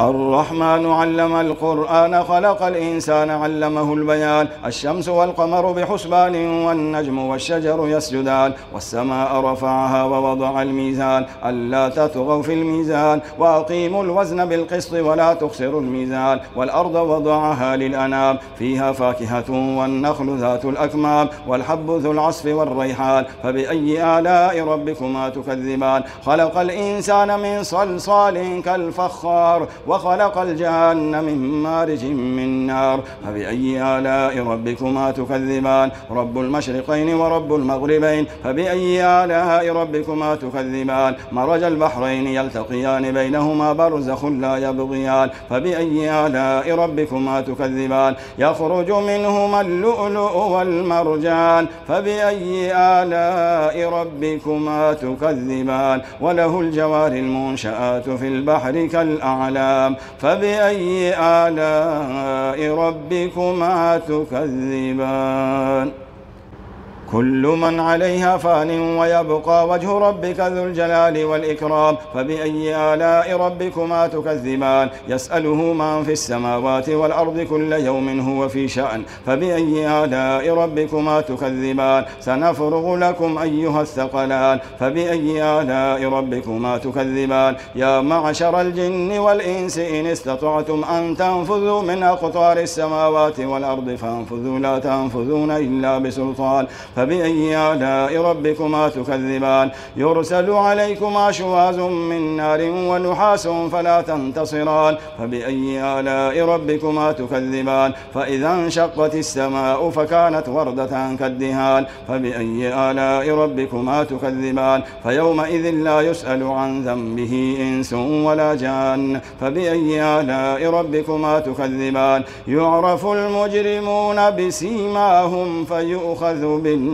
الرحمن علم القرآن خلق الإنسان علمه البيان. الشمس والقمر بحسبان والنجم والشجر يسجدان. والسماء رفعها ووضع الميزان. ألا تطغوا في الميزان. وأقيموا الوزن بالقسط ولا تخسروا الميزان. والأرض وضعها للأنام. فيها فاكهة والنخل ذات الأكمام. والحب ذو العصف والريحان. فبأي آلاء ربكما تكذبان. خلق الإنسان من صلصال كالفخار. وخلق الجان من مارج من نار. فبأي آلاء ربكما تكذبان؟ رب المشرقين ورب المغربين. فبأي آلاء ربكما تكذبان؟ مرج البحرين يلتقيان بينهما برزخ لا يبغيان. فبأي آلاء ربكما تكذبان؟ يخرج منهما اللؤلؤ والمرجان. فبأي آلاء ربكما تكذبان؟ وله الجوار المنشآت في البحر كالأعلام الأنعام فبأي آلاء ربكما تكذبان؟ كل من عليها فان ويبقى وجه ربك ذو الجلال والإكرام فبأي آلاء ربكما تكذبان؟ يسأله من في السماوات والأرض كل يوم هو في شأن فبأي آلاء ربكما تكذبان؟ سنفرغ لكم أيها الثقلان فبأي آلاء ربكما تكذبان؟ يا معشر الجن والإنس إن استطعتم أن تنفذوا من أقطار السماوات والأرض فانفذوا لا تنفذون إلا بسلطان فبأي آلاء ربكما تكذبان؟ يرسل عليكما شواز من نار ونحاس فلا تنتصران. فبأي آلاء ربكما تكذبان؟ فإذا انشقت السماء فكانت وردة كالدهان. فبأي آلاء ربكما تكذبان؟ فيومئذ لا يسأل عن ذنبه إنس ولا جان. فبأي آلاء ربكما تكذبان؟ يعرف المجرمون بسيماهم فيؤخذ بال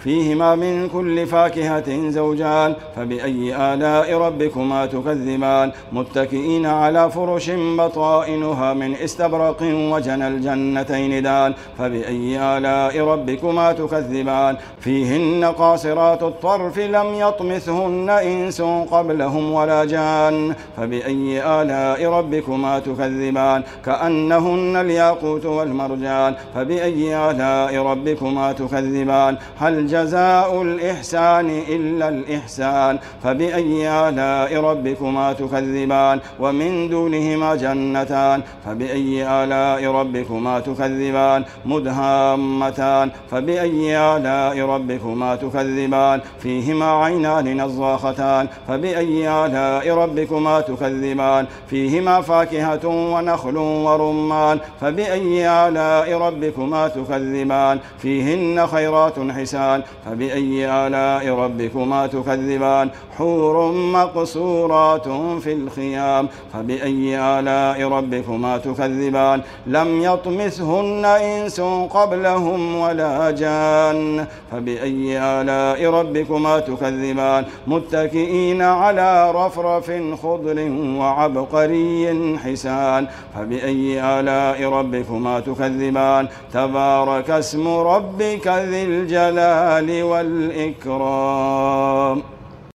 فيهما من كل فاكهة زوجان فبأي آلاء ربكما تكذبان؟ متكئين على فرش بطائنها من استبرق وجنى الجنتين دان فبأي آلاء ربكما تكذبان؟ فيهن قاصرات الطرف لم يطمثهن إنس قبلهم ولا جان فبأي آلاء ربكما تكذبان؟ كأنهن الياقوت والمرجان فبأي آلاء ربكما تكذبان؟ هل جزاء الإحسان إلا الإحسان فبأي آلاء ربكما تكذبان؟ ومن دونهما جنتان فبأي آلاء ربكما تكذبان؟ مدهامتان فبأي آلاء ربكما تكذبان؟ فيهما عينان نضاختان فبأي آلاء ربكما تكذبان؟ فيهما فاكهة ونخل ورمان فبأي آلاء ربكما تكذبان؟ فيهن خيرات حسان. فبأي آلاء ربكما تكذبان؟ حور مقصورات في الخيام. فبأي آلاء ربكما تكذبان؟ لم يطمثهن إنس قبلهم ولا جان. فبأي آلاء ربكما تكذبان؟ متكئين على رفرف خضر وعبقري حسان. فبأي آلاء ربكما تكذبان؟ تبارك اسم ربك ذي الجلال والإكرام.